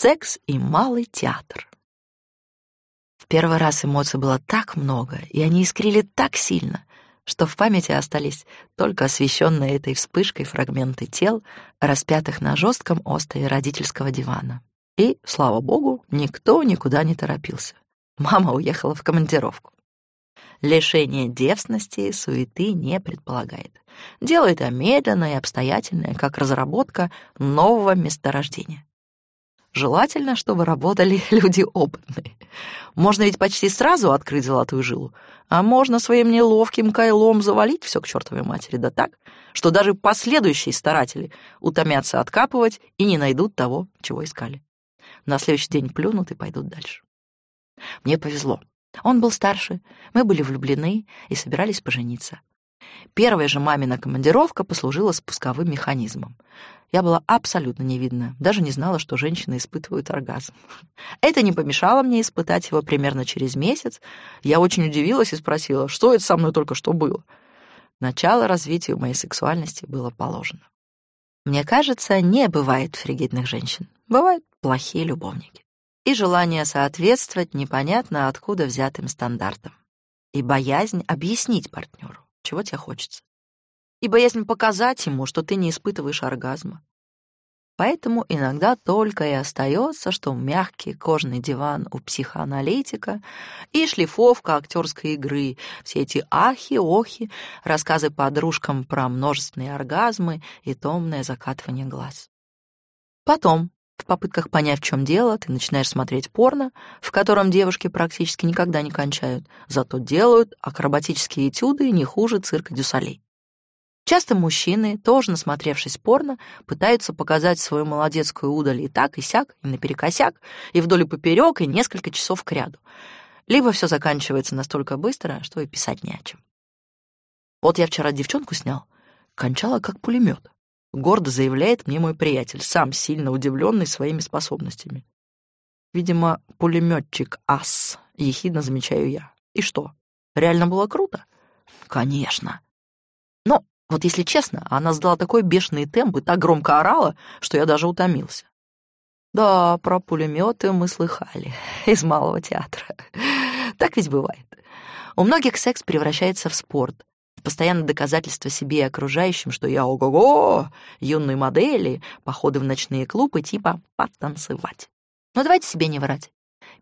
Секс и малый театр. В первый раз эмоций было так много, и они искрили так сильно, что в памяти остались только освещенные этой вспышкой фрагменты тел, распятых на жестком острове родительского дивана. И, слава богу, никто никуда не торопился. Мама уехала в командировку. Лишение девственности суеты не предполагает. Дело это медленное и обстоятельное, как разработка нового месторождения. Желательно, чтобы работали люди опытные. Можно ведь почти сразу открыть золотую жилу, а можно своим неловким кайлом завалить все к чертовой матери, да так, что даже последующие старатели утомятся откапывать и не найдут того, чего искали. На следующий день плюнут и пойдут дальше. Мне повезло. Он был старше, мы были влюблены и собирались пожениться. Первая же мамина командировка послужила спусковым механизмом. Я была абсолютно невидна, даже не знала, что женщины испытывают оргазм. Это не помешало мне испытать его примерно через месяц. Я очень удивилась и спросила, что это со мной только что было. Начало развитию моей сексуальности было положено. Мне кажется, не бывает фригидных женщин. Бывают плохие любовники. И желание соответствовать непонятно откуда взятым стандартам. И боязнь объяснить партнеру, чего тебе хочется и боязнь показать ему, что ты не испытываешь оргазма. Поэтому иногда только и остается, что мягкий кожный диван у психоаналитика и шлифовка актерской игры, все эти ахи-охи, рассказы подружкам про множественные оргазмы и томное закатывание глаз. Потом, попытках понять, в чем дело, ты начинаешь смотреть порно, в котором девушки практически никогда не кончают, зато делают акробатические этюды не хуже цирка Дюсалей. Часто мужчины, тоже насмотревшись порно, пытаются показать свою молодецкую удаль и так, и сяк, и наперекосяк, и вдоль и поперек, и несколько часов кряду. Либо все заканчивается настолько быстро, что и писать не о чем. Вот я вчера девчонку снял, кончала как пулемет. Гордо заявляет мне мой приятель, сам сильно удивленный своими способностями. Видимо, пулеметчик ас, ехидно замечаю я. И что, реально было круто? Конечно. Но вот если честно, она сдала такой бешеный темп и так громко орала, что я даже утомился. Да, про пулеметы мы слыхали из малого театра. Так ведь бывает. У многих секс превращается в спорт, в постоянное доказательство себе и окружающим, что я ого-го, юные модели, походы в ночные клубы типа потанцевать. Но давайте себе не врать.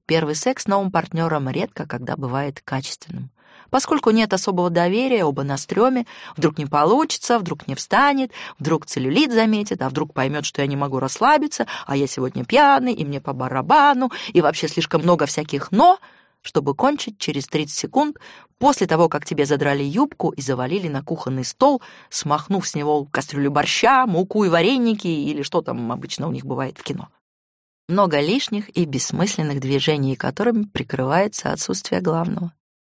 Первый секс с новым партнером редко когда бывает качественным. Поскольку нет особого доверия, оба на стреме, вдруг не получится, вдруг не встанет, вдруг целлюлит заметит, а вдруг поймет, что я не могу расслабиться, а я сегодня пьяный, и мне по барабану, и вообще слишком много всяких «но», чтобы кончить через 30 секунд после того, как тебе задрали юбку и завалили на кухонный стол, смахнув с него кастрюлю борща, муку и вареники или что там обычно у них бывает в кино. Много лишних и бессмысленных движений, которыми прикрывается отсутствие главного.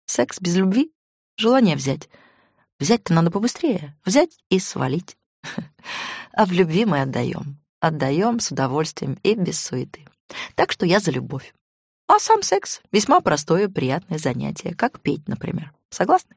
Секс без любви — желание взять. Взять-то надо побыстрее. Взять и свалить. А в любви мы отдаем. Отдаем с удовольствием и без суеты. Так что я за любовь. А сам секс — весьма простое, приятное занятие, как петь, например. Согласны?